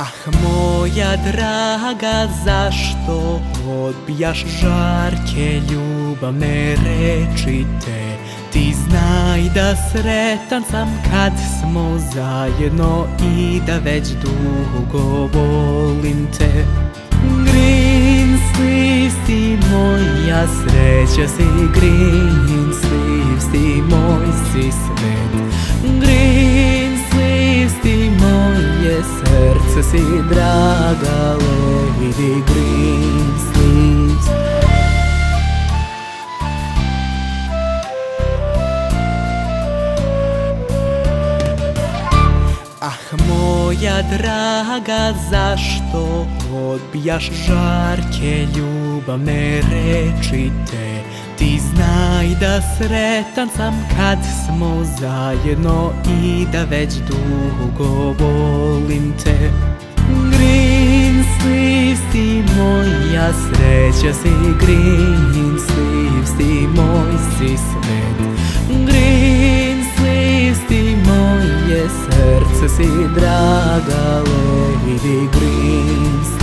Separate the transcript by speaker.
Speaker 1: Ah moja draga zašto odbijaš žarke? Ljubavne reči te. Ti znaj da sretan sam kad smo zajedno i da već dugo volim te. Green sleeves ti moja sreća si Green sleeves ti moj si svet srce si draga Lady Green sleeves Ah moja draga zašto odbijaš žarke? Ljubavne reči te. Ti znaj da sretan sam kad smo zajedno i da već dugo volim sreća si Green sleeves ti moj si svet. Green sleeves ti moje srce si draga Lady Green